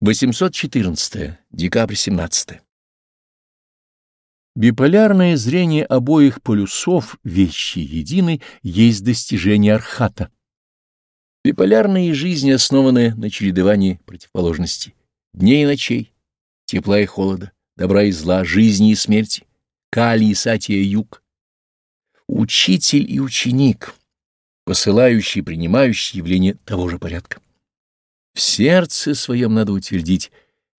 814. Декабрь 17. Биполярное зрение обоих полюсов вещи едины есть достижение архата. Биполярные жизни основаны на чередовании противоположностей, дней и ночей, тепла и холода, добра и зла, жизни и смерти, кали и сатия юг. Учитель и ученик, посылающий и принимающий явление того же порядка. В сердце своем надо утвердить,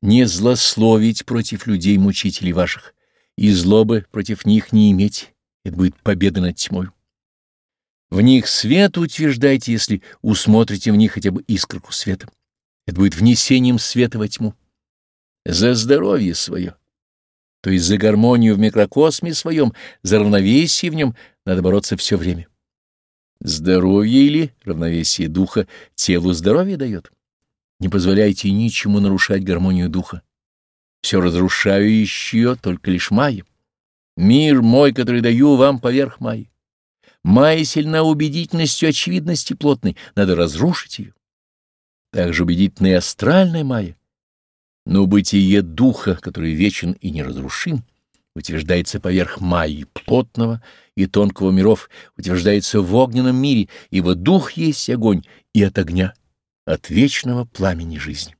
не злословить против людей мучителей ваших, и злобы против них не иметь, это будет победа над тьмой. В них свет утверждайте, если усмотрите в них хотя бы искорку света. Это будет внесением света во тьму. За здоровье свое, то есть за гармонию в микрокосме своем, за равновесие в нем надо бороться все время. Здоровье или равновесие духа телу здоровье дает. Не позволяйте ничему нарушать гармонию духа. Все разрушающее только лишь Майя. Мир мой, который даю вам поверх Майи. Майя сильна убедительностью очевидности плотной, надо разрушить ее. Также убедительна и астральная Майя. Но бытие духа, который вечен и неразрушим, утверждается поверх Майи плотного и тонкого миров, утверждается в огненном мире, ибо дух есть огонь и от огня от вечного пламени жизни.